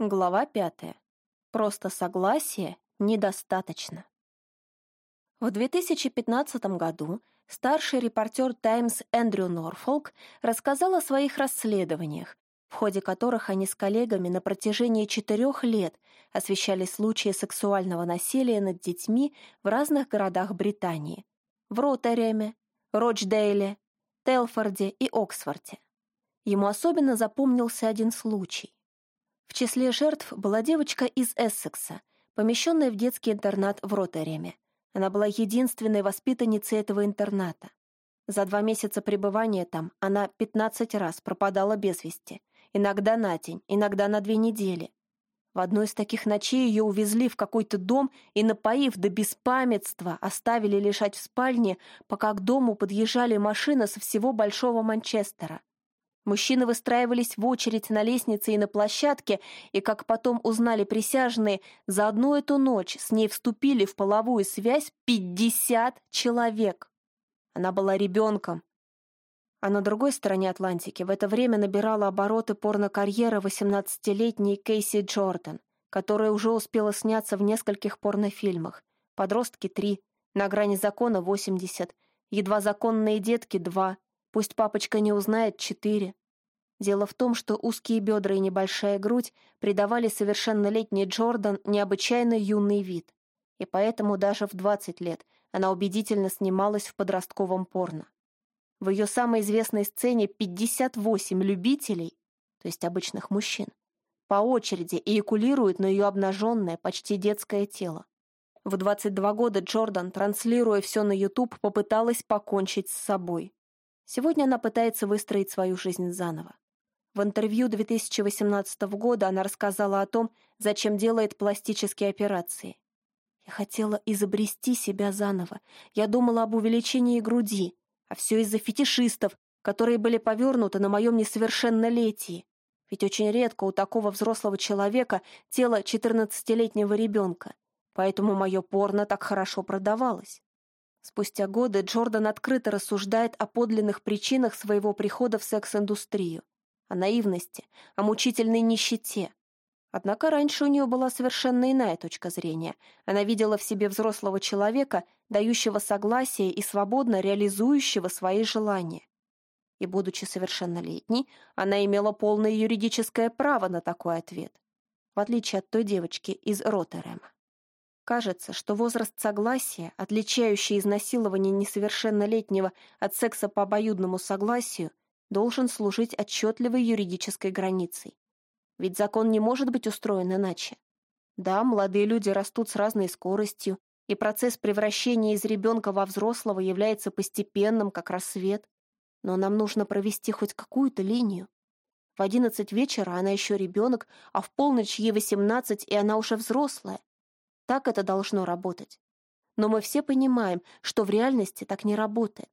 Глава пятая. Просто согласие недостаточно. В 2015 году старший репортер «Таймс» Эндрю Норфолк рассказал о своих расследованиях, в ходе которых они с коллегами на протяжении четырех лет освещали случаи сексуального насилия над детьми в разных городах Британии — в Ротереме, Рочдейле, Телфорде и Оксфорде. Ему особенно запомнился один случай. В числе жертв была девочка из Эссекса, помещенная в детский интернат в Ротереме. Она была единственной воспитанницей этого интерната. За два месяца пребывания там она 15 раз пропадала без вести, иногда на день, иногда на две недели. В одной из таких ночей ее увезли в какой-то дом и, напоив до беспамятства, оставили лежать в спальне, пока к дому подъезжали машины со всего Большого Манчестера. Мужчины выстраивались в очередь на лестнице и на площадке, и, как потом узнали присяжные, за одну эту ночь с ней вступили в половую связь 50 человек. Она была ребенком. А на другой стороне Атлантики в это время набирала обороты порнокарьера 18-летней Кейси Джордан, которая уже успела сняться в нескольких порнофильмах. «Подростки» — три, «На грани закона» — 80, «Едва законные детки» — два, «Пусть папочка не узнает» — четыре. Дело в том, что узкие бедра и небольшая грудь придавали совершеннолетней Джордан необычайно юный вид. И поэтому даже в 20 лет она убедительно снималась в подростковом порно. В ее самой известной сцене 58 любителей, то есть обычных мужчин, по очереди эякулируют на ее обнаженное, почти детское тело. В 22 года Джордан, транслируя все на YouTube, попыталась покончить с собой. Сегодня она пытается выстроить свою жизнь заново. В интервью 2018 года она рассказала о том, зачем делает пластические операции. «Я хотела изобрести себя заново. Я думала об увеличении груди, а все из-за фетишистов, которые были повернуты на моем несовершеннолетии. Ведь очень редко у такого взрослого человека тело 14-летнего ребенка, поэтому мое порно так хорошо продавалось». Спустя годы Джордан открыто рассуждает о подлинных причинах своего прихода в секс-индустрию о наивности, о мучительной нищете. Однако раньше у нее была совершенно иная точка зрения. Она видела в себе взрослого человека, дающего согласие и свободно реализующего свои желания. И, будучи совершеннолетней, она имела полное юридическое право на такой ответ, в отличие от той девочки из Ротерема. Кажется, что возраст согласия, отличающий изнасилование несовершеннолетнего от секса по обоюдному согласию, должен служить отчетливой юридической границей. Ведь закон не может быть устроен иначе. Да, молодые люди растут с разной скоростью, и процесс превращения из ребенка во взрослого является постепенным, как рассвет. Но нам нужно провести хоть какую-то линию. В одиннадцать вечера она еще ребенок, а в полночь ей восемнадцать, и она уже взрослая. Так это должно работать. Но мы все понимаем, что в реальности так не работает.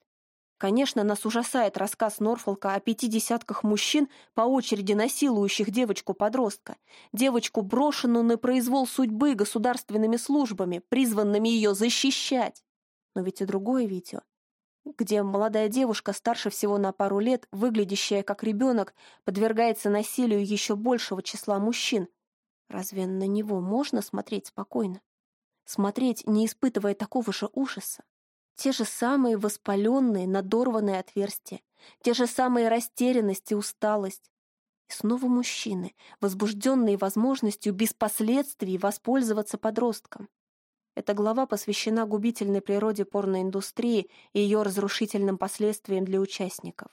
Конечно, нас ужасает рассказ Норфолка о пяти десятках мужчин, по очереди насилующих девочку-подростка, девочку, брошенную на произвол судьбы государственными службами, призванными ее защищать. Но ведь и другое видео, где молодая девушка, старше всего на пару лет, выглядящая как ребенок, подвергается насилию еще большего числа мужчин. Разве на него можно смотреть спокойно? Смотреть, не испытывая такого же ужаса? Те же самые воспаленные, надорванные отверстия, те же самые растерянность и усталость. И снова мужчины, возбужденные возможностью без последствий воспользоваться подростком. Эта глава посвящена губительной природе порноиндустрии и ее разрушительным последствиям для участников.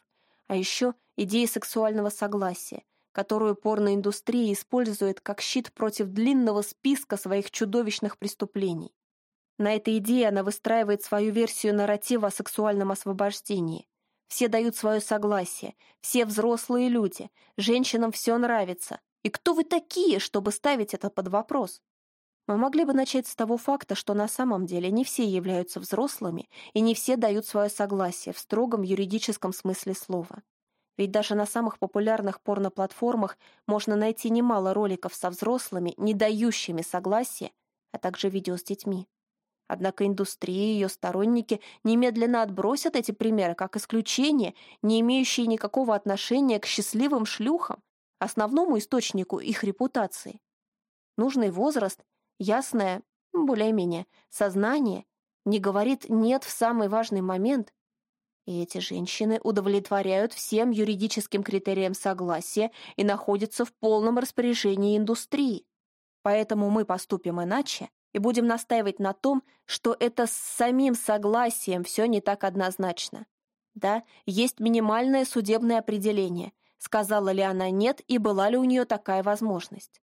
А еще идее сексуального согласия, которую порноиндустрия использует как щит против длинного списка своих чудовищных преступлений. На этой идее она выстраивает свою версию нарратива о сексуальном освобождении. Все дают свое согласие, все взрослые люди, женщинам все нравится. И кто вы такие, чтобы ставить это под вопрос? Мы могли бы начать с того факта, что на самом деле не все являются взрослыми и не все дают свое согласие в строгом юридическом смысле слова. Ведь даже на самых популярных порноплатформах можно найти немало роликов со взрослыми, не дающими согласия, а также видео с детьми. Однако индустрия и ее сторонники немедленно отбросят эти примеры как исключение, не имеющие никакого отношения к счастливым шлюхам, основному источнику их репутации. Нужный возраст, ясное, более-менее, сознание не говорит «нет» в самый важный момент, и эти женщины удовлетворяют всем юридическим критериям согласия и находятся в полном распоряжении индустрии. Поэтому мы поступим иначе и будем настаивать на том, что это с самим согласием все не так однозначно. Да, есть минимальное судебное определение, сказала ли она «нет» и была ли у нее такая возможность.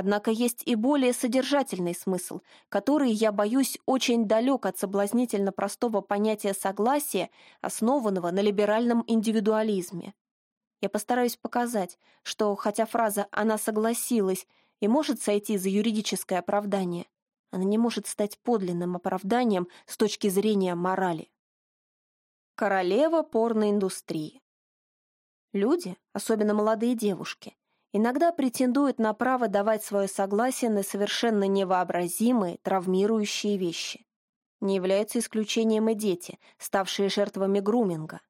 Однако есть и более содержательный смысл, который, я боюсь, очень далек от соблазнительно простого понятия согласия, основанного на либеральном индивидуализме. Я постараюсь показать, что, хотя фраза «она согласилась» и может сойти за юридическое оправдание, она не может стать подлинным оправданием с точки зрения морали. Королева порноиндустрии. Люди, особенно молодые девушки, иногда претендуют на право давать свое согласие на совершенно невообразимые, травмирующие вещи. Не являются исключением и дети, ставшие жертвами груминга.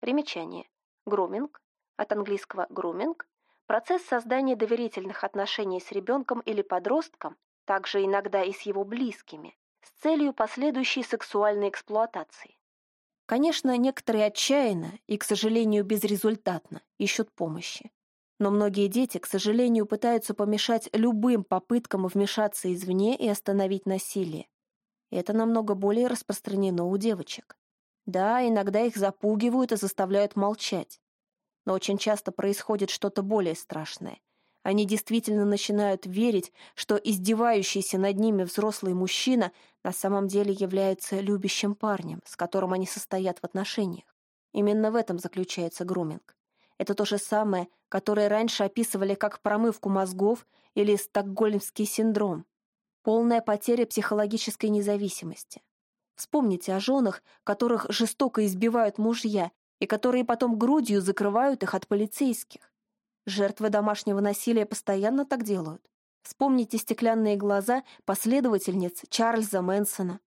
Примечание. Груминг, от английского «груминг», процесс создания доверительных отношений с ребенком или подростком, также иногда и с его близкими, с целью последующей сексуальной эксплуатации. Конечно, некоторые отчаянно и, к сожалению, безрезультатно ищут помощи. Но многие дети, к сожалению, пытаются помешать любым попыткам вмешаться извне и остановить насилие. Это намного более распространено у девочек. Да, иногда их запугивают и заставляют молчать. Но очень часто происходит что-то более страшное. Они действительно начинают верить, что издевающийся над ними взрослый мужчина на самом деле является любящим парнем, с которым они состоят в отношениях. Именно в этом заключается груминг. Это то же самое, которое раньше описывали как промывку мозгов или стокгольмский синдром. Полная потеря психологической независимости. Вспомните о женах, которых жестоко избивают мужья и которые потом грудью закрывают их от полицейских. Жертвы домашнего насилия постоянно так делают. Вспомните стеклянные глаза последовательниц Чарльза Мэнсона.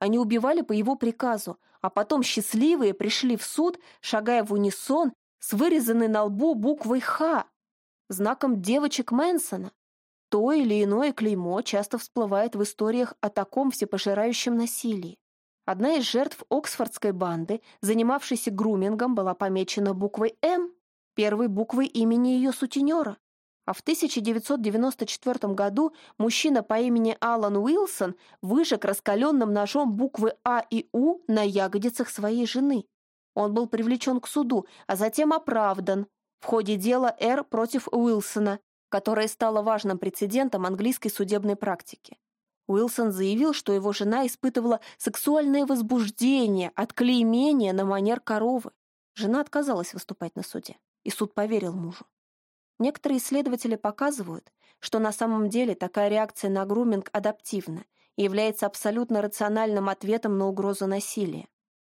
Они убивали по его приказу, а потом счастливые пришли в суд, шагая в унисон с вырезанной на лбу буквой «Х», знаком девочек Мэнсона. То или иное клеймо часто всплывает в историях о таком всепожирающем насилии. Одна из жертв Оксфордской банды, занимавшейся грумингом, была помечена буквой «М», первой буквой имени ее сутенера. А в 1994 году мужчина по имени Алан Уилсон выжег раскаленным ножом буквы А и У на ягодицах своей жены. Он был привлечен к суду, а затем оправдан в ходе дела Р против Уилсона, которое стало важным прецедентом английской судебной практики. Уилсон заявил, что его жена испытывала сексуальное возбуждение от клеймения на манер коровы. Жена отказалась выступать на суде, и суд поверил мужу. Некоторые исследователи показывают, что на самом деле такая реакция на груминг адаптивна и является абсолютно рациональным ответом на угрозу насилия.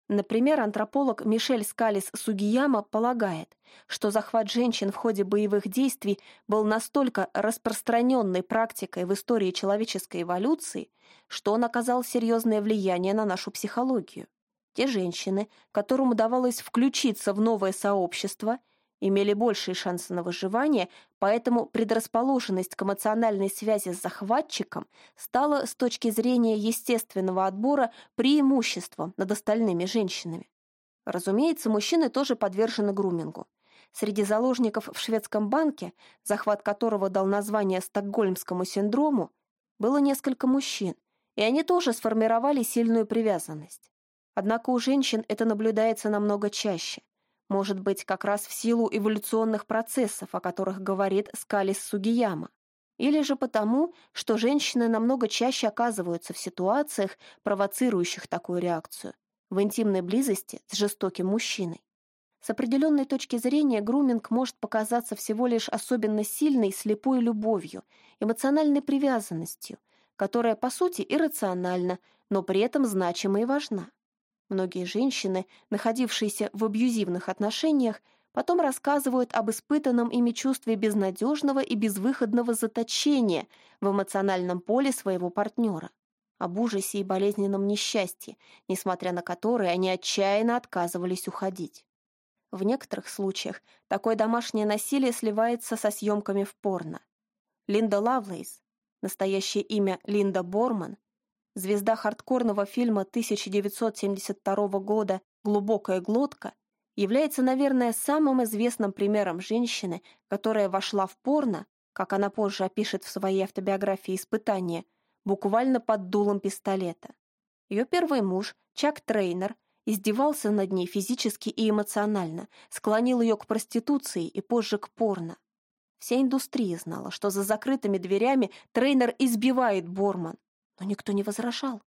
Например, антрополог Мишель Скалис Сугияма полагает, что захват женщин в ходе боевых действий был настолько распространенной практикой в истории человеческой эволюции, что он оказал серьезное влияние на нашу психологию. Те женщины, которым удавалось включиться в новое сообщество имели большие шансы на выживание, поэтому предрасположенность к эмоциональной связи с захватчиком стала с точки зрения естественного отбора преимуществом над остальными женщинами. Разумеется, мужчины тоже подвержены грумингу. Среди заложников в шведском банке, захват которого дал название стокгольмскому синдрому, было несколько мужчин, и они тоже сформировали сильную привязанность. Однако у женщин это наблюдается намного чаще. Может быть, как раз в силу эволюционных процессов, о которых говорит Скалис Сугияма. Или же потому, что женщины намного чаще оказываются в ситуациях, провоцирующих такую реакцию, в интимной близости с жестоким мужчиной. С определенной точки зрения груминг может показаться всего лишь особенно сильной слепой любовью, эмоциональной привязанностью, которая, по сути, иррациональна, но при этом значима и важна. Многие женщины, находившиеся в абьюзивных отношениях, потом рассказывают об испытанном ими чувстве безнадежного и безвыходного заточения в эмоциональном поле своего партнера, об ужасе и болезненном несчастье, несмотря на которые они отчаянно отказывались уходить. В некоторых случаях такое домашнее насилие сливается со съемками в порно. Линда Лавлейс, настоящее имя Линда Борман, звезда хардкорного фильма 1972 года «Глубокая глотка», является, наверное, самым известным примером женщины, которая вошла в порно, как она позже опишет в своей автобиографии «Испытание», буквально под дулом пистолета. Ее первый муж, Чак Трейнер, издевался над ней физически и эмоционально, склонил ее к проституции и позже к порно. Вся индустрия знала, что за закрытыми дверями трейнер избивает Борман, но никто не возражал.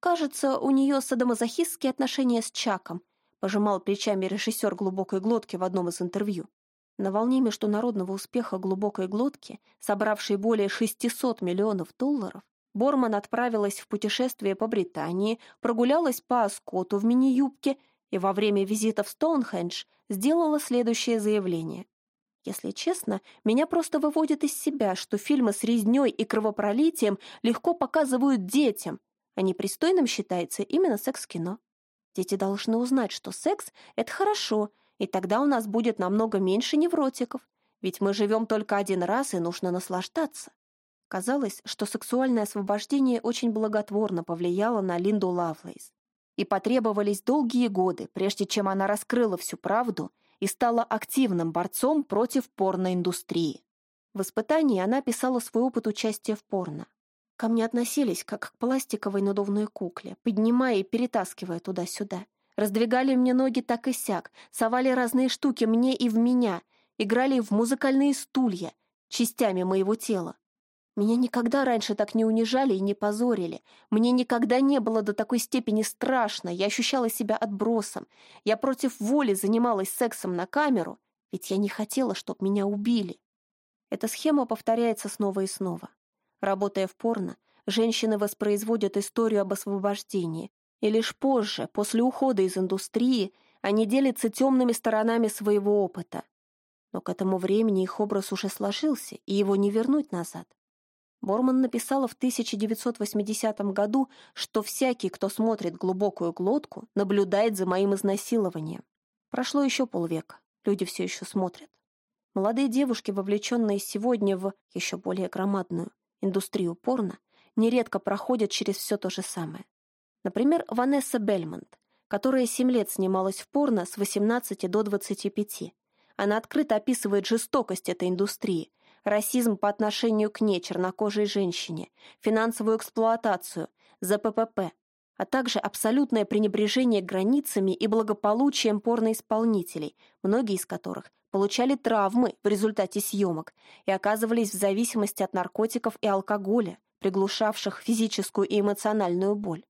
Кажется, у нее садомазохистские отношения с Чаком, пожимал плечами режиссер глубокой глотки в одном из интервью. На волне международного успеха глубокой глотки, собравшей более 600 миллионов долларов, Борман отправилась в путешествие по Британии, прогулялась по Аскоту в мини-юбке и во время визита в Стоунхендж сделала следующее заявление. Если честно, меня просто выводит из себя, что фильмы с резнёй и кровопролитием легко показывают детям, а непристойным считается именно секс-кино. Дети должны узнать, что секс — это хорошо, и тогда у нас будет намного меньше невротиков, ведь мы живем только один раз, и нужно наслаждаться. Казалось, что сексуальное освобождение очень благотворно повлияло на Линду Лавлейс. И потребовались долгие годы, прежде чем она раскрыла всю правду и стала активным борцом против порноиндустрии. В испытании она писала свой опыт участия в порно. Ко мне относились как к пластиковой надувной кукле, поднимая и перетаскивая туда-сюда. Раздвигали мне ноги так и сяк, совали разные штуки мне и в меня, играли в музыкальные стулья, частями моего тела. Меня никогда раньше так не унижали и не позорили. Мне никогда не было до такой степени страшно. Я ощущала себя отбросом. Я против воли занималась сексом на камеру, ведь я не хотела, чтобы меня убили. Эта схема повторяется снова и снова. Работая в порно, женщины воспроизводят историю об освобождении, и лишь позже, после ухода из индустрии, они делятся темными сторонами своего опыта. Но к этому времени их образ уже сложился, и его не вернуть назад. Борман написала в 1980 году, что всякий, кто смотрит глубокую глотку, наблюдает за моим изнасилованием. Прошло еще полвека, люди все еще смотрят. Молодые девушки, вовлеченные сегодня в еще более громадную индустрию порно, нередко проходят через все то же самое. Например, Ванесса Бельмонт, которая 7 лет снималась в порно с 18 до 25. Она открыто описывает жестокость этой индустрии, расизм по отношению к ней, чернокожей женщине, финансовую эксплуатацию, ЗППП, а также абсолютное пренебрежение границами и благополучием порноисполнителей, многие из которых получали травмы в результате съемок и оказывались в зависимости от наркотиков и алкоголя, приглушавших физическую и эмоциональную боль.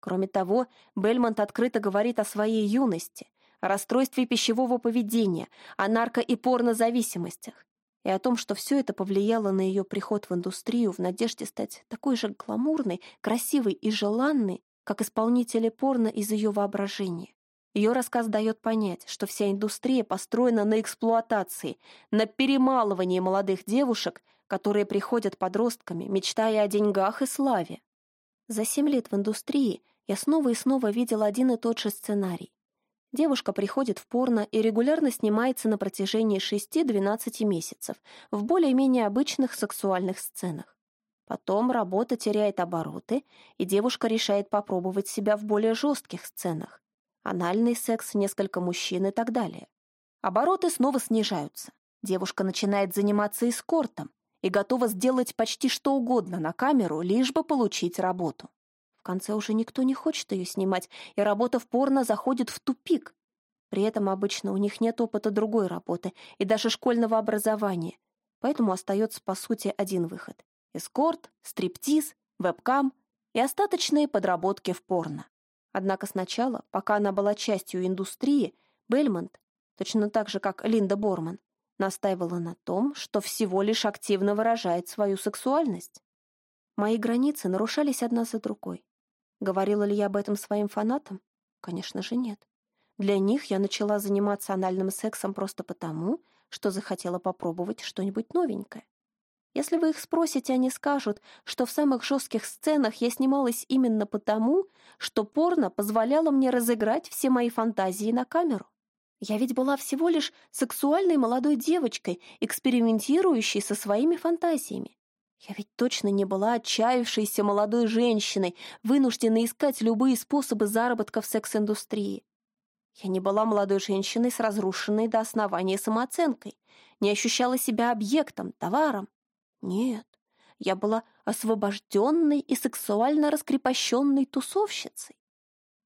Кроме того, Бельмонт открыто говорит о своей юности, о расстройстве пищевого поведения, о нарко- и порнозависимостях, и о том, что все это повлияло на ее приход в индустрию в надежде стать такой же гламурной, красивой и желанной, как исполнители порно из ее воображения. Ее рассказ дает понять, что вся индустрия построена на эксплуатации, на перемалывании молодых девушек, которые приходят подростками, мечтая о деньгах и славе. За семь лет в индустрии я снова и снова видела один и тот же сценарий. Девушка приходит в порно и регулярно снимается на протяжении 6-12 месяцев в более-менее обычных сексуальных сценах. Потом работа теряет обороты, и девушка решает попробовать себя в более жестких сценах. Анальный секс, несколько мужчин и так далее. Обороты снова снижаются. Девушка начинает заниматься эскортом и готова сделать почти что угодно на камеру, лишь бы получить работу конце уже никто не хочет ее снимать, и работа в порно заходит в тупик. При этом обычно у них нет опыта другой работы и даже школьного образования. Поэтому остается, по сути, один выход. Эскорт, стриптиз, вебкам и остаточные подработки в порно. Однако сначала, пока она была частью индустрии, Бельмонт, точно так же, как Линда Борман, настаивала на том, что всего лишь активно выражает свою сексуальность. Мои границы нарушались одна за другой. Говорила ли я об этом своим фанатам? Конечно же, нет. Для них я начала заниматься анальным сексом просто потому, что захотела попробовать что-нибудь новенькое. Если вы их спросите, они скажут, что в самых жестких сценах я снималась именно потому, что порно позволяло мне разыграть все мои фантазии на камеру. Я ведь была всего лишь сексуальной молодой девочкой, экспериментирующей со своими фантазиями. Я ведь точно не была отчаявшейся молодой женщиной, вынужденной искать любые способы заработка в секс-индустрии. Я не была молодой женщиной с разрушенной до основания самооценкой, не ощущала себя объектом, товаром. Нет, я была освобожденной и сексуально раскрепощенной тусовщицей.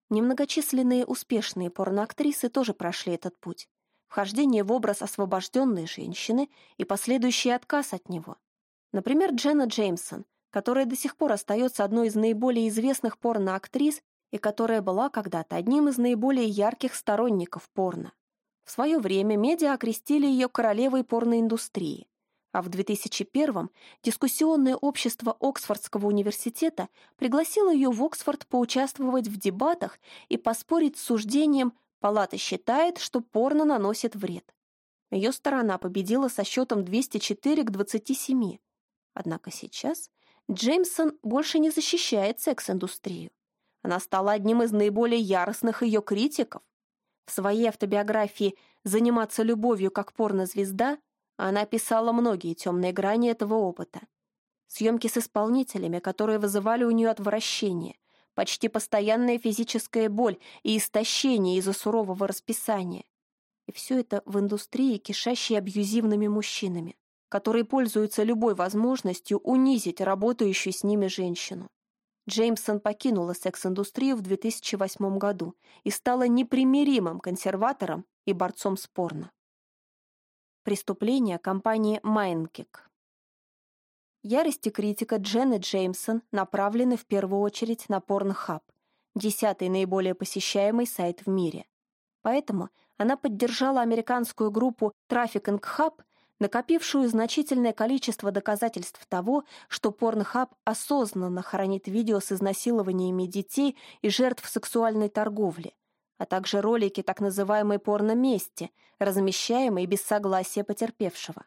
Немногочисленные успешные порноактрисы тоже прошли этот путь. Вхождение в образ освобожденной женщины и последующий отказ от него. Например, Дженна Джеймсон, которая до сих пор остается одной из наиболее известных порноактрис и которая была когда-то одним из наиболее ярких сторонников порно. В свое время медиа окрестили ее королевой порноиндустрии, а в 2001-м дискуссионное общество Оксфордского университета пригласило ее в Оксфорд поучаствовать в дебатах и поспорить с суждением «Палата считает, что порно наносит вред». Ее сторона победила со счетом 204 к 27. Однако сейчас Джеймсон больше не защищает секс-индустрию. Она стала одним из наиболее яростных ее критиков. В своей автобиографии «Заниматься любовью как порнозвезда» она писала многие темные грани этого опыта. Съемки с исполнителями, которые вызывали у нее отвращение, почти постоянная физическая боль и истощение из-за сурового расписания. И все это в индустрии, кишащей абьюзивными мужчинами которые пользуются любой возможностью унизить работающую с ними женщину. Джеймсон покинула секс-индустрию в 2008 году и стала непримиримым консерватором и борцом с порно. Преступление компании Майнкик. Ярости критика Дженны Джеймсон направлены в первую очередь на Pornhub, десятый наиболее посещаемый сайт в мире. Поэтому она поддержала американскую группу Trafficking Hub накопившую значительное количество доказательств того, что Порнхаб осознанно хранит видео с изнасилованиями детей и жертв сексуальной торговли, а также ролики так называемой порномести, размещаемые без согласия потерпевшего.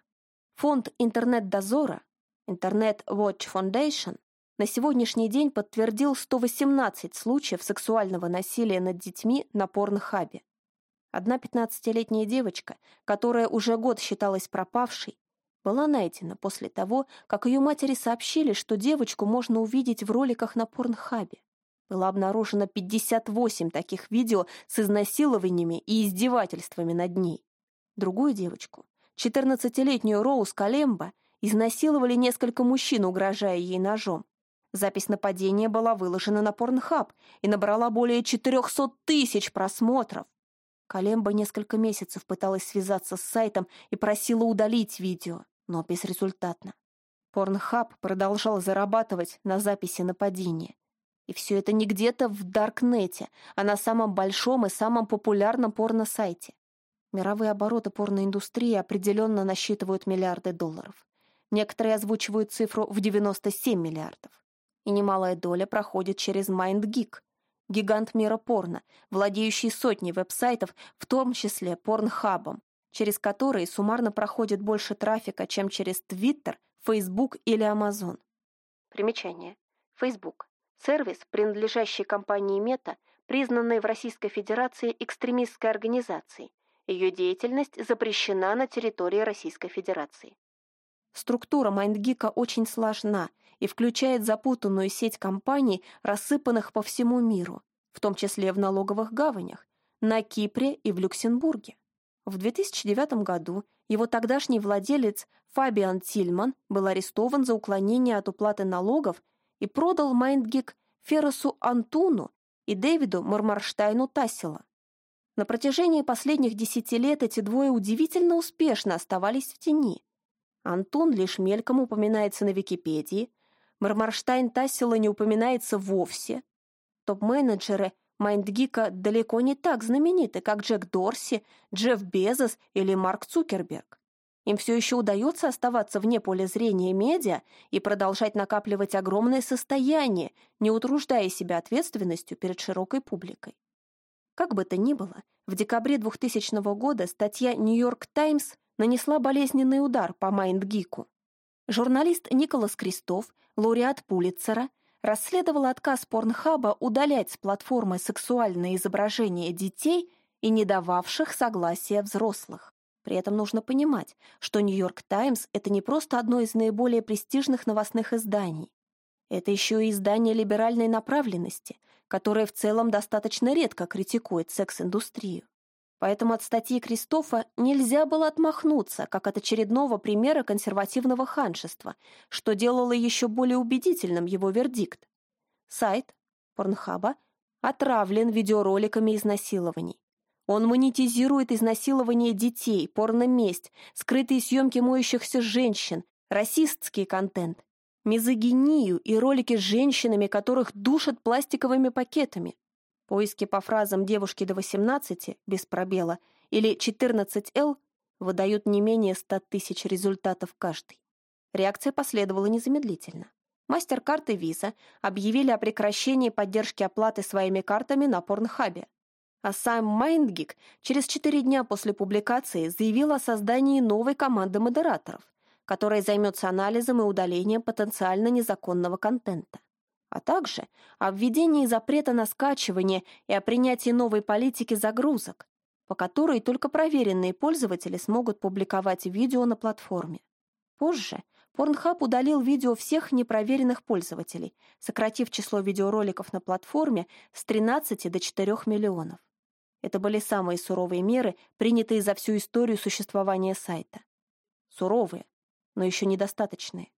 Фонд интернет-дозора Internet Watch Foundation на сегодняшний день подтвердил 118 случаев сексуального насилия над детьми на порнхабе. Одна пятнадцатилетняя девочка, которая уже год считалась пропавшей, была найдена после того, как ее матери сообщили, что девочку можно увидеть в роликах на порнхабе. Было обнаружено 58 таких видео с изнасилованиями и издевательствами над ней. Другую девочку, 14-летнюю Роуз Калемба, изнасиловали несколько мужчин, угрожая ей ножом. Запись нападения была выложена на Порнхаб и набрала более 400 тысяч просмотров. Калемба несколько месяцев пыталась связаться с сайтом и просила удалить видео, но безрезультатно. Порнхаб продолжал зарабатывать на записи нападения. И все это не где-то в Даркнете, а на самом большом и самом популярном порно-сайте. Мировые обороты порноиндустрии определенно насчитывают миллиарды долларов. Некоторые озвучивают цифру в 97 миллиардов. И немалая доля проходит через MindGeek, гигант мира порно, владеющий сотней веб-сайтов, в том числе порнхабом, через которые суммарно проходит больше трафика, чем через Twitter, Facebook или Amazon. Примечание. Facebook. Сервис, принадлежащий компании Meta, признанной в Российской Федерации экстремистской организацией. Ее деятельность запрещена на территории Российской Федерации. Структура MindGeek очень сложна и включает запутанную сеть компаний, рассыпанных по всему миру, в том числе в налоговых гаванях, на Кипре и в Люксембурге. В 2009 году его тогдашний владелец Фабиан Тильман был арестован за уклонение от уплаты налогов и продал MindGeek Ферресу Антуну и Дэвиду Мармарштайну Тассела. На протяжении последних десяти лет эти двое удивительно успешно оставались в тени. Антон лишь мельком упоминается на Википедии, Мармарштайн Тассела не упоминается вовсе. Топ-менеджеры Майндгика далеко не так знамениты, как Джек Дорси, Джефф Безос или Марк Цукерберг. Им все еще удается оставаться вне поля зрения медиа и продолжать накапливать огромное состояние, не утруждая себя ответственностью перед широкой публикой. Как бы то ни было, в декабре 2000 года статья «Нью-Йорк Таймс» нанесла болезненный удар по Майндгику. Журналист Николас Крестов, лауреат Пулитцера, расследовал отказ Порнхаба удалять с платформы сексуальные изображения детей и не дававших согласия взрослых. При этом нужно понимать, что «Нью-Йорк Таймс» — это не просто одно из наиболее престижных новостных изданий. Это еще и издание либеральной направленности, которое в целом достаточно редко критикует секс-индустрию. Поэтому от статьи Кристофа нельзя было отмахнуться, как от очередного примера консервативного ханшества, что делало еще более убедительным его вердикт. Сайт Порнхаба отравлен видеороликами изнасилований. Он монетизирует изнасилование детей, порноместь, скрытые съемки моющихся женщин, расистский контент, мизогинию и ролики с женщинами, которых душат пластиковыми пакетами. Поиски по фразам девушки до 18, без пробела, или 14Л выдают не менее 100 тысяч результатов каждый. Реакция последовала незамедлительно. Мастер-карты Visa объявили о прекращении поддержки оплаты своими картами на Порнхабе. А сам MindGeek через четыре дня после публикации заявил о создании новой команды модераторов, которая займется анализом и удалением потенциально незаконного контента, а также о введении запрета на скачивание и о принятии новой политики загрузок, по которой только проверенные пользователи смогут публиковать видео на платформе. Позже Pornhub удалил видео всех непроверенных пользователей, сократив число видеороликов на платформе с 13 до 4 миллионов. Это были самые суровые меры, принятые за всю историю существования сайта. Суровые, но еще недостаточные.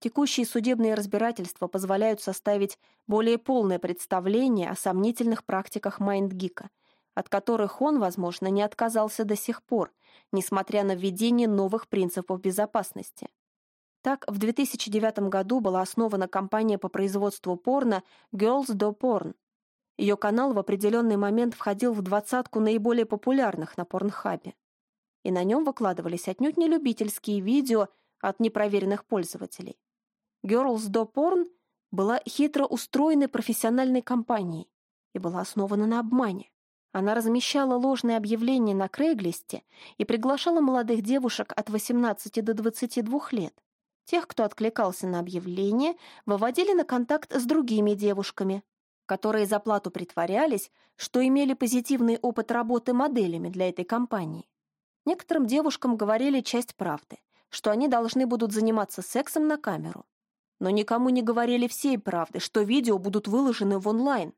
Текущие судебные разбирательства позволяют составить более полное представление о сомнительных практиках MindGeek, от которых он, возможно, не отказался до сих пор, несмотря на введение новых принципов безопасности. Так, в 2009 году была основана компания по производству порно Girls Do Porn, ее канал в определенный момент входил в двадцатку наиболее популярных на Порнхабе. И на нем выкладывались отнюдь не любительские видео от непроверенных пользователей. Girls Do Porn была хитро устроенной профессиональной компанией и была основана на обмане. Она размещала ложные объявления на Крейглисте и приглашала молодых девушек от 18 до 22 лет. Тех, кто откликался на объявление, выводили на контакт с другими девушками, которые за плату притворялись, что имели позитивный опыт работы моделями для этой компании. Некоторым девушкам говорили часть правды, что они должны будут заниматься сексом на камеру. Но никому не говорили всей правды, что видео будут выложены в онлайн.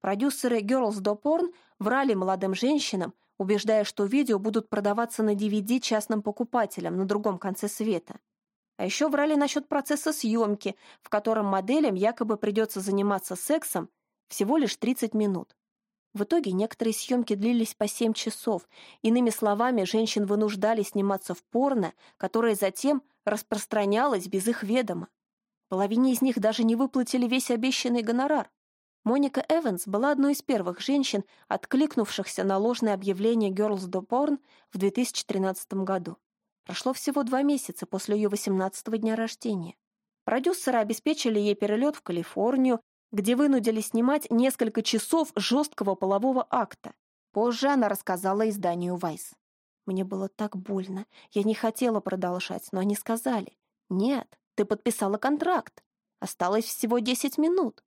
Продюсеры Girls Do Porn врали молодым женщинам, убеждая, что видео будут продаваться на DVD частным покупателям на другом конце света. А еще врали насчет процесса съемки, в котором моделям якобы придется заниматься сексом всего лишь 30 минут. В итоге некоторые съемки длились по 7 часов. Иными словами, женщин вынуждали сниматься в порно, которое затем распространялось без их ведома. Половине из них даже не выплатили весь обещанный гонорар. Моника Эванс была одной из первых женщин, откликнувшихся на ложное объявление Girls Do Porn в 2013 году. Прошло всего два месяца после ее 18-го дня рождения. Продюсеры обеспечили ей перелет в Калифорнию, где вынудили снимать несколько часов жесткого полового акта. Позже она рассказала изданию «Вайс». Мне было так больно. Я не хотела продолжать, но они сказали. «Нет, ты подписала контракт. Осталось всего десять минут».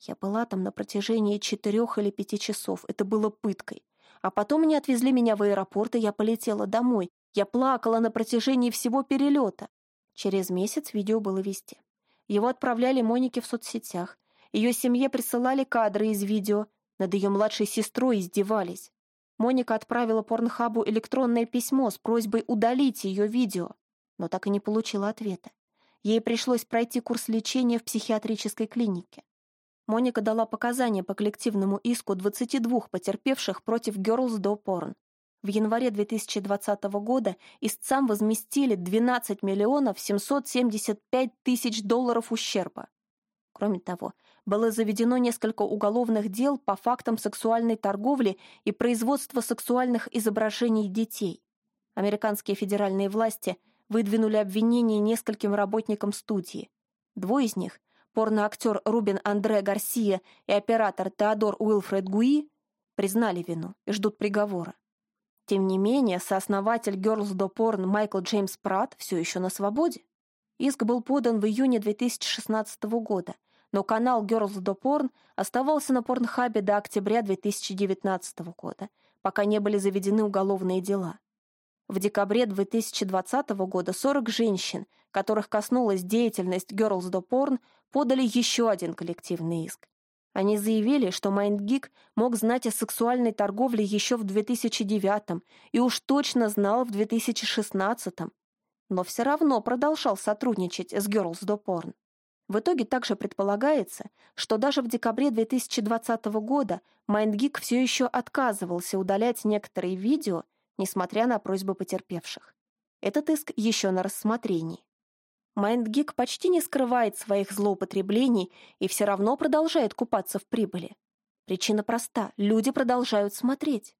Я была там на протяжении четырех или пяти часов. Это было пыткой. А потом они отвезли меня в аэропорт, и я полетела домой. Я плакала на протяжении всего перелета. Через месяц видео было везде. Его отправляли Монике в соцсетях. Ее семье присылали кадры из видео, над ее младшей сестрой издевались. Моника отправила Порнхабу электронное письмо с просьбой удалить ее видео, но так и не получила ответа. Ей пришлось пройти курс лечения в психиатрической клинике. Моника дала показания по коллективному иску 22 потерпевших против Girls Do Porn. В январе 2020 года истцам возместили 12 миллионов 775 тысяч долларов ущерба. Кроме того, было заведено несколько уголовных дел по фактам сексуальной торговли и производства сексуальных изображений детей. Американские федеральные власти выдвинули обвинения нескольким работникам студии. Двое из них, порноактер Рубин Андре Гарсия и оператор Теодор Уилфред Гуи, признали вину и ждут приговора. Тем не менее, сооснователь Girls Do Porn Майкл Джеймс Пратт все еще на свободе. Иск был подан в июне 2016 года – но канал Girls Do Porn оставался на порнхабе до октября 2019 года, пока не были заведены уголовные дела. В декабре 2020 года 40 женщин, которых коснулась деятельность Girls Do Porn, подали еще один коллективный иск. Они заявили, что MindGeek мог знать о сексуальной торговле еще в 2009 и уж точно знал в 2016 но все равно продолжал сотрудничать с Girls Do Porn. В итоге также предполагается, что даже в декабре 2020 года MindGeek все еще отказывался удалять некоторые видео, несмотря на просьбы потерпевших. Этот иск еще на рассмотрении. MindGeek почти не скрывает своих злоупотреблений и все равно продолжает купаться в прибыли. Причина проста – люди продолжают смотреть.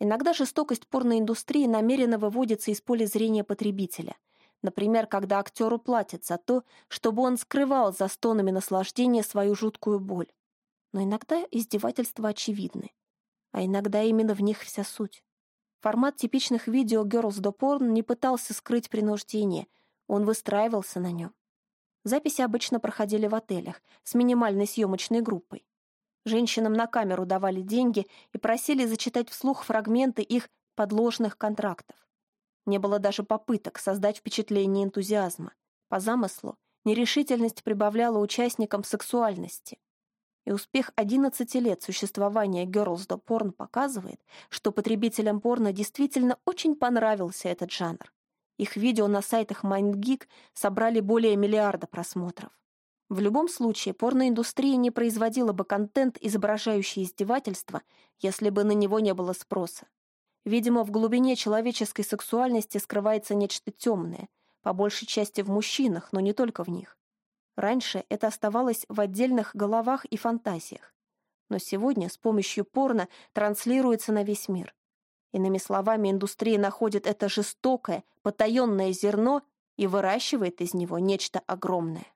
Иногда жестокость порноиндустрии намеренно выводится из поля зрения потребителя – Например, когда актеру платят за то, чтобы он скрывал за стонами наслаждения свою жуткую боль. Но иногда издевательства очевидны, а иногда именно в них вся суть. Формат типичных видео Girls Do Porn не пытался скрыть принуждение, он выстраивался на нем. Записи обычно проходили в отелях с минимальной съемочной группой. Женщинам на камеру давали деньги и просили зачитать вслух фрагменты их подложных контрактов. Не было даже попыток создать впечатление энтузиазма. По замыслу, нерешительность прибавляла участникам сексуальности. И успех 11 лет существования Girls Do Porn показывает, что потребителям порно действительно очень понравился этот жанр. Их видео на сайтах MindGeek собрали более миллиарда просмотров. В любом случае, порноиндустрия не производила бы контент, изображающий издевательство, если бы на него не было спроса. Видимо, в глубине человеческой сексуальности скрывается нечто темное, по большей части в мужчинах, но не только в них. Раньше это оставалось в отдельных головах и фантазиях. Но сегодня с помощью порно транслируется на весь мир. Иными словами, индустрия находит это жестокое, потаенное зерно и выращивает из него нечто огромное.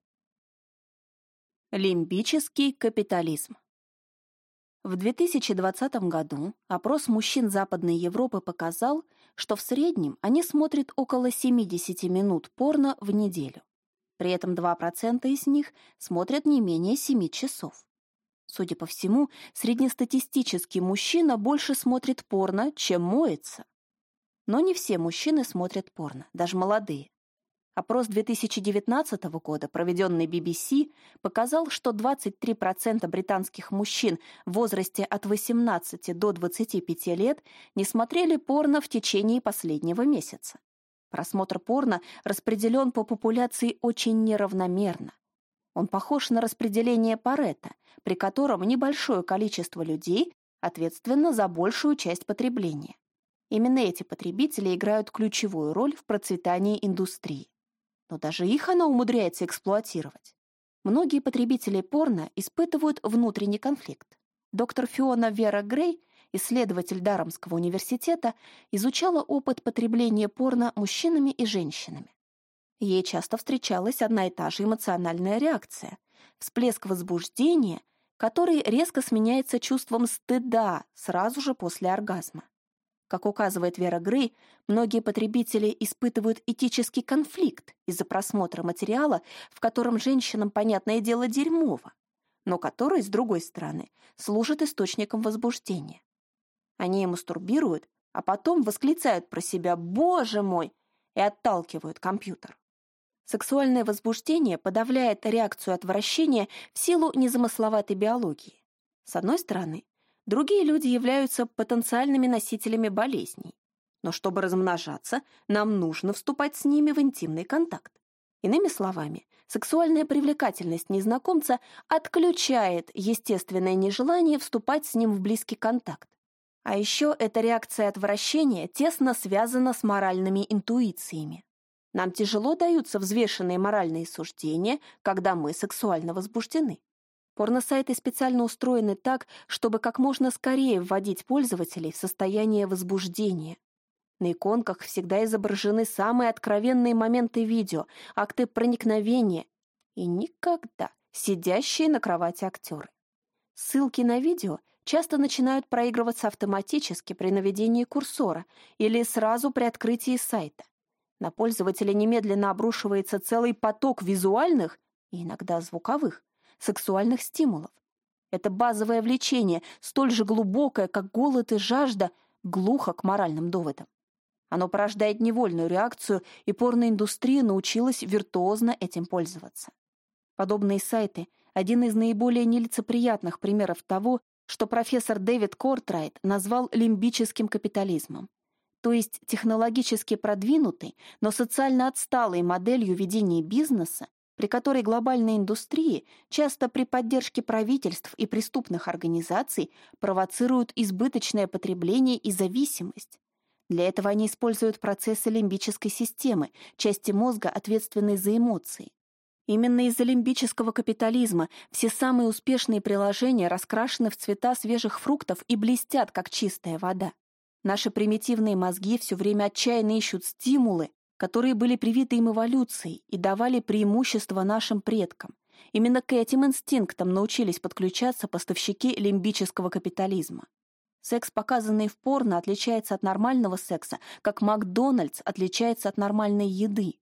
Лимбический капитализм в 2020 году опрос мужчин Западной Европы показал, что в среднем они смотрят около 70 минут порно в неделю. При этом 2% из них смотрят не менее 7 часов. Судя по всему, среднестатистический мужчина больше смотрит порно, чем моется. Но не все мужчины смотрят порно, даже молодые. Опрос 2019 года, проведенный BBC, показал, что 23% британских мужчин в возрасте от 18 до 25 лет не смотрели порно в течение последнего месяца. Просмотр порно распределен по популяции очень неравномерно. Он похож на распределение Паретта, при котором небольшое количество людей ответственно за большую часть потребления. Именно эти потребители играют ключевую роль в процветании индустрии но даже их она умудряется эксплуатировать. Многие потребители порно испытывают внутренний конфликт. Доктор Фиона Вера Грей, исследователь Дарамского университета, изучала опыт потребления порно мужчинами и женщинами. Ей часто встречалась одна и та же эмоциональная реакция — всплеск возбуждения, который резко сменяется чувством стыда сразу же после оргазма. Как указывает Вера Грей, многие потребители испытывают этический конфликт из-за просмотра материала, в котором женщинам, понятное дело, дерьмово, но который, с другой стороны, служит источником возбуждения. Они мастурбируют, а потом восклицают про себя «Боже мой!» и отталкивают компьютер. Сексуальное возбуждение подавляет реакцию отвращения в силу незамысловатой биологии. С одной стороны, Другие люди являются потенциальными носителями болезней. Но чтобы размножаться, нам нужно вступать с ними в интимный контакт. Иными словами, сексуальная привлекательность незнакомца отключает естественное нежелание вступать с ним в близкий контакт. А еще эта реакция отвращения тесно связана с моральными интуициями. Нам тяжело даются взвешенные моральные суждения, когда мы сексуально возбуждены. Порносайты специально устроены так, чтобы как можно скорее вводить пользователей в состояние возбуждения. На иконках всегда изображены самые откровенные моменты видео, акты проникновения и никогда сидящие на кровати актеры. Ссылки на видео часто начинают проигрываться автоматически при наведении курсора или сразу при открытии сайта. На пользователя немедленно обрушивается целый поток визуальных и иногда звуковых сексуальных стимулов. Это базовое влечение, столь же глубокое, как голод и жажда, глухо к моральным доводам. Оно порождает невольную реакцию, и порноиндустрия научилась виртуозно этим пользоваться. Подобные сайты — один из наиболее нелицеприятных примеров того, что профессор Дэвид Кортрайт назвал лимбическим капитализмом, то есть технологически продвинутой, но социально отсталой моделью ведения бизнеса, при которой глобальные индустрии часто при поддержке правительств и преступных организаций провоцируют избыточное потребление и зависимость, для этого они используют процессы лимбической системы, части мозга, ответственные за эмоции. Именно из-за лимбического капитализма все самые успешные приложения раскрашены в цвета свежих фруктов и блестят, как чистая вода. Наши примитивные мозги все время отчаянно ищут стимулы, которые были привиты им эволюцией и давали преимущество нашим предкам. Именно к этим инстинктам научились подключаться поставщики лимбического капитализма. Секс, показанный в порно, отличается от нормального секса, как Макдональдс отличается от нормальной еды.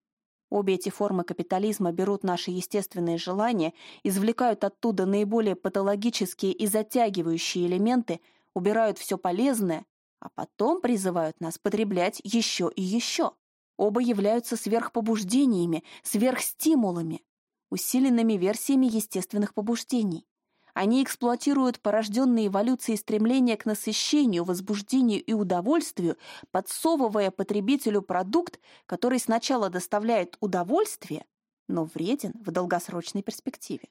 Обе эти формы капитализма берут наши естественные желания, извлекают оттуда наиболее патологические и затягивающие элементы, убирают все полезное, а потом призывают нас потреблять еще и еще. Оба являются сверхпобуждениями, сверхстимулами, усиленными версиями естественных побуждений. Они эксплуатируют порожденные эволюцией стремления к насыщению, возбуждению и удовольствию, подсовывая потребителю продукт, который сначала доставляет удовольствие, но вреден в долгосрочной перспективе.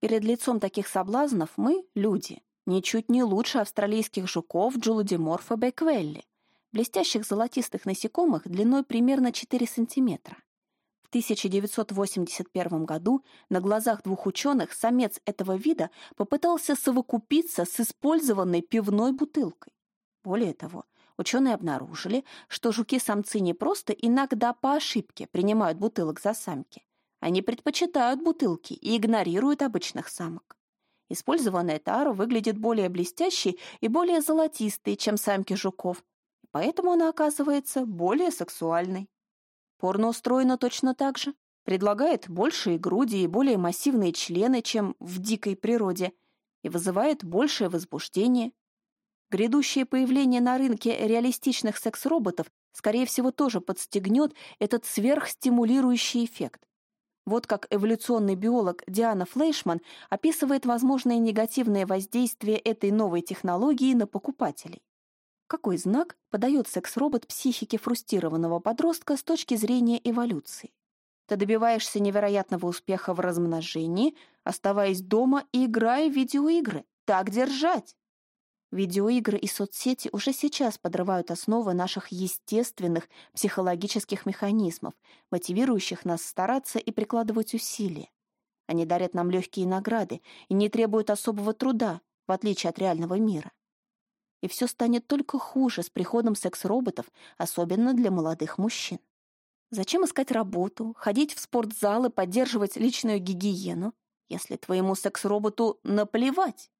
Перед лицом таких соблазнов мы, люди, ничуть не лучше австралийских жуков Джулодиморфа беквелли, блестящих золотистых насекомых длиной примерно 4 сантиметра. 1981 году на глазах двух ученых самец этого вида попытался совокупиться с использованной пивной бутылкой. Более того, ученые обнаружили, что жуки-самцы не просто иногда по ошибке принимают бутылок за самки. Они предпочитают бутылки и игнорируют обычных самок. Использованная тара выглядит более блестящей и более золотистой, чем самки жуков, поэтому она оказывается более сексуальной. Порно устроено точно так же. Предлагает большие груди и более массивные члены, чем в дикой природе, и вызывает большее возбуждение. Грядущее появление на рынке реалистичных секс-роботов, скорее всего, тоже подстегнет этот сверхстимулирующий эффект. Вот как эволюционный биолог Диана Флейшман описывает возможное негативное воздействие этой новой технологии на покупателей. Какой знак подает секс-робот психике фрустрированного подростка с точки зрения эволюции? Ты добиваешься невероятного успеха в размножении, оставаясь дома и играя в видеоигры. Так держать! Видеоигры и соцсети уже сейчас подрывают основы наших естественных психологических механизмов, мотивирующих нас стараться и прикладывать усилия. Они дарят нам легкие награды и не требуют особого труда, в отличие от реального мира и все станет только хуже с приходом секс-роботов, особенно для молодых мужчин. Зачем искать работу, ходить в спортзал и поддерживать личную гигиену, если твоему секс-роботу наплевать?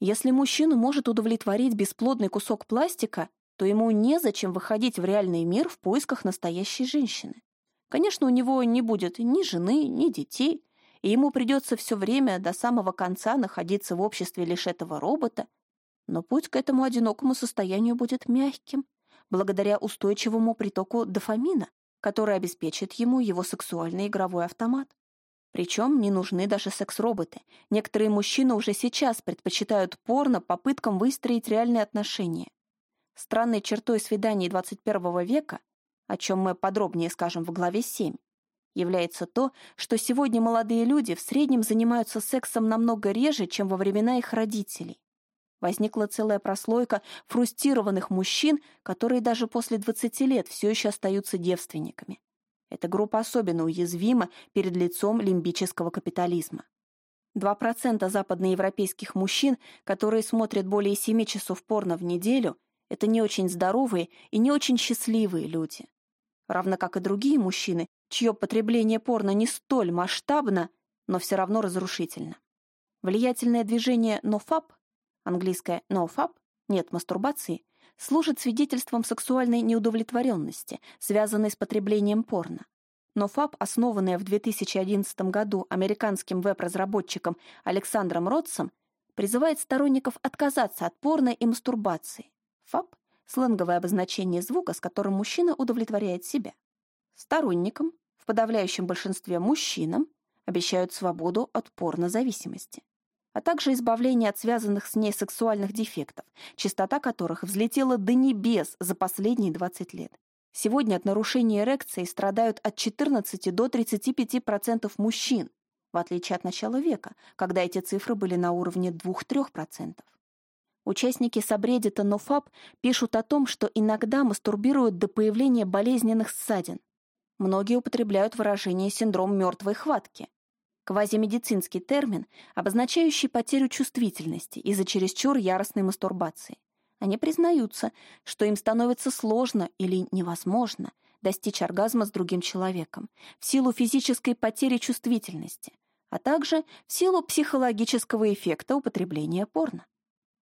Если мужчину может удовлетворить бесплодный кусок пластика, то ему незачем выходить в реальный мир в поисках настоящей женщины. Конечно, у него не будет ни жены, ни детей, и ему придется все время до самого конца находиться в обществе лишь этого робота — но путь к этому одинокому состоянию будет мягким, благодаря устойчивому притоку дофамина, который обеспечит ему его сексуальный игровой автомат. Причем не нужны даже секс-роботы. Некоторые мужчины уже сейчас предпочитают порно попыткам выстроить реальные отношения. Странной чертой свиданий 21 века, о чем мы подробнее скажем в главе 7, является то, что сегодня молодые люди в среднем занимаются сексом намного реже, чем во времена их родителей. Возникла целая прослойка фрустрированных мужчин, которые даже после 20 лет все еще остаются девственниками. Эта группа особенно уязвима перед лицом лимбического капитализма. 2% западноевропейских мужчин, которые смотрят более 7 часов порно в неделю, это не очень здоровые и не очень счастливые люди. Равно как и другие мужчины, чье потребление порно не столь масштабно, но все равно разрушительно. Влиятельное движение NoFap английское «nofap» — «нет мастурбации», служит свидетельством сексуальной неудовлетворенности, связанной с потреблением порно. NoFap, основанная в 2011 году американским веб-разработчиком Александром Ротсом, призывает сторонников отказаться от порно и мастурбации. ФАП сленговое обозначение звука, с которым мужчина удовлетворяет себя. Сторонникам, в подавляющем большинстве мужчинам, обещают свободу от порнозависимости, а также избавление от связанных с ней сексуальных дефектов, частота которых взлетела до небес за последние 20 лет. Сегодня от нарушения эрекции страдают от 14 до 35% мужчин, в отличие от начала века, когда эти цифры были на уровне 2-3%. Участники Сабреддита NoFap пишут о том, что иногда мастурбируют до появления болезненных ссадин. Многие употребляют выражение «синдром мертвой хватки», квазимедицинский термин, обозначающий потерю чувствительности из-за чересчур яростной мастурбации. Они признаются, что им становится сложно или невозможно достичь оргазма с другим человеком в силу физической потери чувствительности, а также в силу психологического эффекта употребления порно.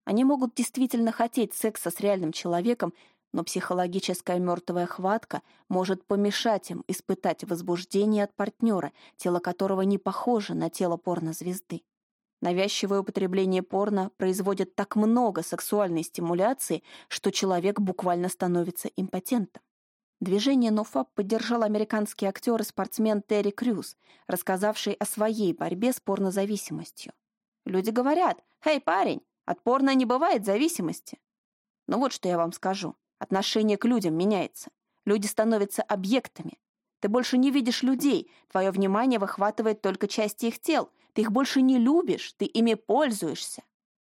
Они могут действительно хотеть секса с реальным человеком, но психологическая мертвая хватка может помешать им испытать возбуждение от партнера, тело которого не похоже на тело порнозвезды. Навязчивое употребление порно производит так много сексуальной стимуляции, что человек буквально становится импотентом. Движение NoFap поддержал американский актер и спортсмен Терри Крюс, рассказавший о своей борьбе с порнозависимостью. Люди говорят, «Эй, парень, от порно не бывает зависимости». Ну вот что я вам скажу. Отношение к людям меняется. Люди становятся объектами. Ты больше не видишь людей, твое внимание выхватывает только части их тел. Ты их больше не любишь, ты ими пользуешься.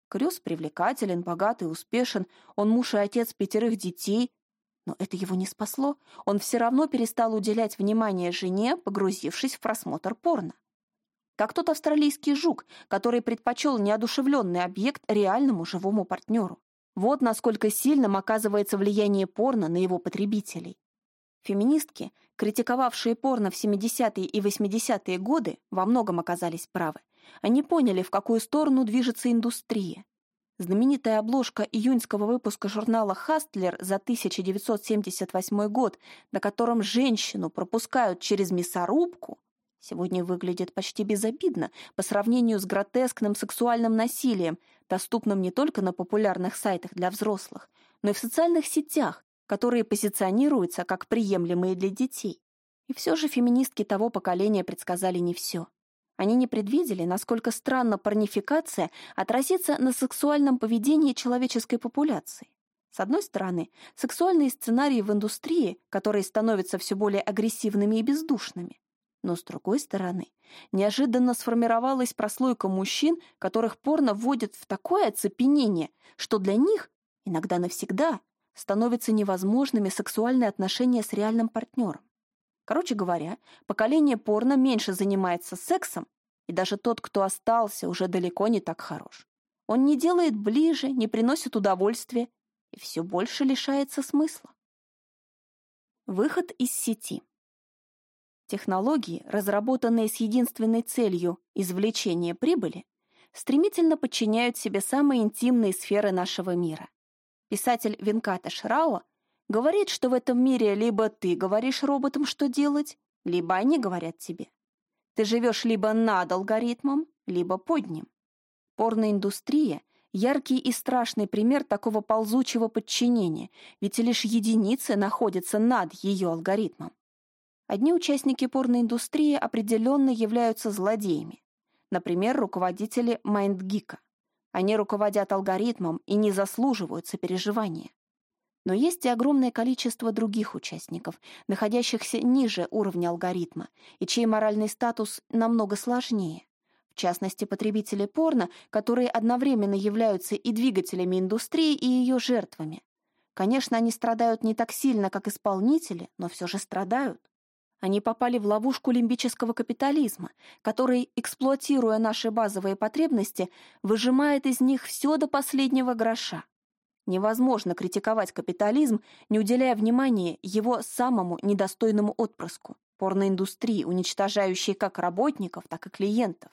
Крюс привлекателен, богатый, успешен, он муж и отец пятерых детей. Но это его не спасло. Он все равно перестал уделять внимание жене, погрузившись в просмотр порно. Как тот австралийский жук, который предпочел неодушевленный объект реальному живому партнеру. Вот насколько сильным оказывается влияние порно на его потребителей. Феминистки, критиковавшие порно в 70-е и 80-е годы, во многом оказались правы. Они поняли, в какую сторону движется индустрия. Знаменитая обложка июньского выпуска журнала «Хастлер» за 1978 год, на котором женщину пропускают через мясорубку, сегодня выглядит почти безобидно по сравнению с гротескным сексуальным насилием, доступным не только на популярных сайтах для взрослых, но и в социальных сетях, которые позиционируются как приемлемые для детей. И все же феминистки того поколения предсказали не все. Они не предвидели, насколько странно порнификация отразится на сексуальном поведении человеческой популяции. С одной стороны, сексуальные сценарии в индустрии, которые становятся все более агрессивными и бездушными. Но с другой стороны, неожиданно сформировалась прослойка мужчин, которых порно вводит в такое оцепенение, что для них, иногда навсегда, становятся невозможными сексуальные отношения с реальным партнером. Короче говоря, поколение порно меньше занимается сексом, и даже тот, кто остался, уже далеко не так хорош. Он не делает ближе, не приносит удовольствия и все больше лишается смысла. Выход из сети. Технологии, разработанные с единственной целью извлечения прибыли, стремительно подчиняют себе самые интимные сферы нашего мира. Писатель Винката Шрао говорит, что в этом мире либо ты говоришь роботам, что делать, либо они говорят тебе. Ты живешь либо над алгоритмом, либо под ним. Порноиндустрия — яркий и страшный пример такого ползучего подчинения, ведь лишь единицы находятся над ее алгоритмом. Одни участники порноиндустрии определенно являются злодеями. Например, руководители MindGeek. Они руководят алгоритмом и не заслуживают сопереживания. Но есть и огромное количество других участников, находящихся ниже уровня алгоритма, и чей моральный статус намного сложнее. В частности, потребители порно, которые одновременно являются и двигателями индустрии, и ее жертвами. Конечно, они страдают не так сильно, как исполнители, но все же страдают. Они попали в ловушку лимбического капитализма, который, эксплуатируя наши базовые потребности, выжимает из них все до последнего гроша. Невозможно критиковать капитализм, не уделяя внимания его самому недостойному отпрыску – порноиндустрии, уничтожающей как работников, так и клиентов.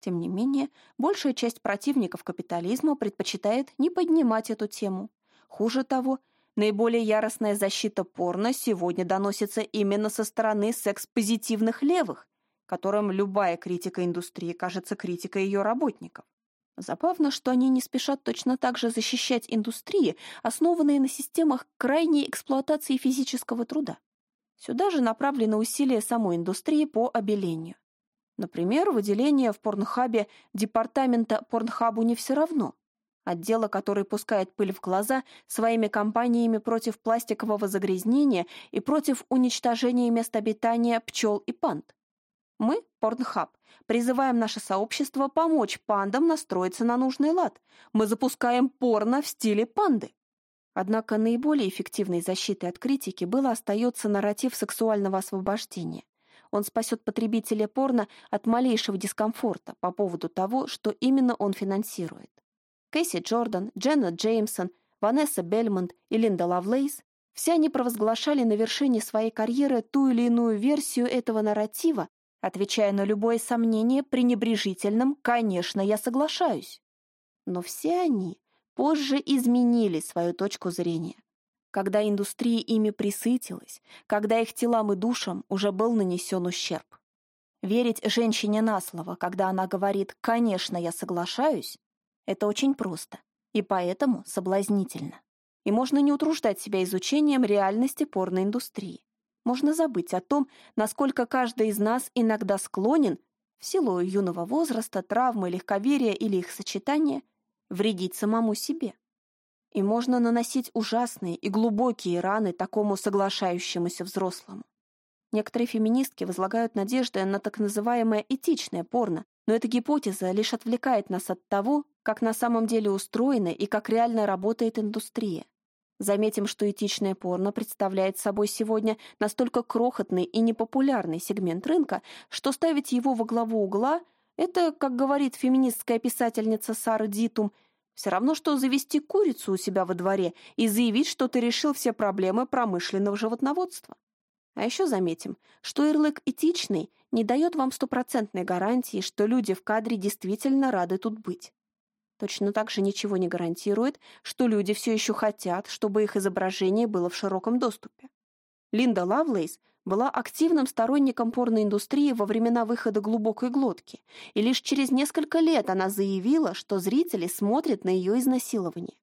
Тем не менее, большая часть противников капитализма предпочитает не поднимать эту тему. Хуже того – Наиболее яростная защита порно сегодня доносится именно со стороны секс-позитивных левых, которым любая критика индустрии кажется критикой ее работников. Забавно, что они не спешат точно так же защищать индустрии, основанные на системах крайней эксплуатации физического труда. Сюда же направлены усилия самой индустрии по обелению. Например, выделение в Порнхабе департамента Порнхабу не все равно. Отдела, который пускает пыль в глаза своими кампаниями против пластикового загрязнения и против уничтожения мест обитания пчел и панд. Мы, Порнхаб, призываем наше сообщество помочь пандам настроиться на нужный лад. Мы запускаем порно в стиле панды. Однако наиболее эффективной защитой от критики было остается нарратив сексуального освобождения. Он спасет потребителя порно от малейшего дискомфорта по поводу того, что именно он финансирует. Кэсси Джордан, Дженна Джеймсон, Ванесса Бельмонт и Линда Лавлейс все они провозглашали на вершине своей карьеры ту или иную версию этого нарратива, отвечая на любое сомнение пренебрежительным «конечно, я соглашаюсь». Но все они позже изменили свою точку зрения когда индустрия ими присытилась, когда их телам и душам уже был нанесен ущерб. Верить женщине на слово, когда она говорит «конечно, я соглашаюсь», это очень просто и поэтому соблазнительно. И можно не утруждать себя изучением реальности порноиндустрии. Можно забыть о том, насколько каждый из нас иногда склонен, в силу юного возраста, травмы, легковерия или их сочетания, вредить самому себе и можно наносить ужасные и глубокие раны такому соглашающемуся взрослому. Некоторые феминистки возлагают надежды на так называемое этичное порно, но эта гипотеза лишь отвлекает нас от того, как на самом деле устроена и как реально работает индустрия. Заметим, что этичное порно представляет собой сегодня настолько крохотный и непопулярный сегмент рынка, что ставить его во главу угла – это, как говорит феминистская писательница Сара Дитум, все равно, что завести курицу у себя во дворе и заявить, что ты решил все проблемы промышленного животноводства. А еще заметим, что ярлык «этичный» не дает вам стопроцентной гарантии, что люди в кадре действительно рады тут быть. Точно так же ничего не гарантирует, что люди все еще хотят, чтобы их изображение было в широком доступе. Линда Лавлейс была активным сторонником порноиндустрии во времена выхода глубокой глотки, и лишь через несколько лет она заявила, что зрители смотрят на ее изнасилование.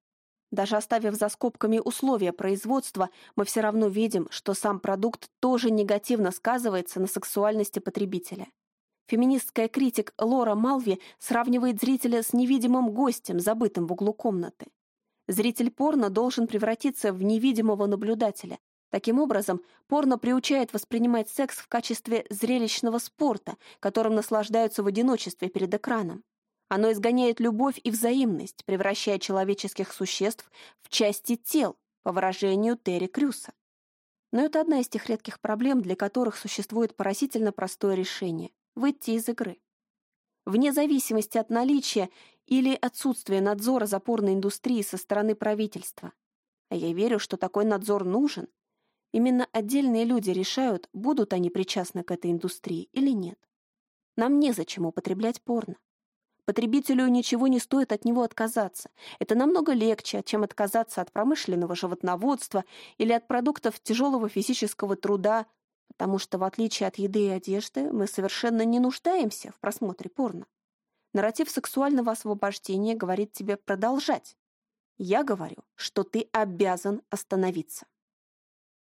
Даже оставив за скобками условия производства, мы все равно видим, что сам продукт тоже негативно сказывается на сексуальности потребителя. Феминистская критик Лора Малви сравнивает зрителя с невидимым гостем, забытым в углу комнаты. Зритель порно должен превратиться в невидимого наблюдателя, Таким образом, порно приучает воспринимать секс в качестве зрелищного спорта, которым наслаждаются в одиночестве перед экраном. Оно изгоняет любовь и взаимность, превращая человеческих существ в части тел, по выражению Терри Крюса. Но это одна из тех редких проблем, для которых существует поразительно простое решение – выйти из игры. Вне зависимости от наличия или отсутствия надзора за порной индустрией со стороны правительства. А я верю, что такой надзор нужен – Именно отдельные люди решают, будут они причастны к этой индустрии или нет. Нам незачем употреблять порно. Потребителю ничего не стоит от него отказаться. Это намного легче, чем отказаться от промышленного животноводства или от продуктов тяжелого физического труда, потому что, в отличие от еды и одежды, мы совершенно не нуждаемся в просмотре порно. Нарратив сексуального освобождения говорит тебе продолжать. Я говорю, что ты обязан остановиться.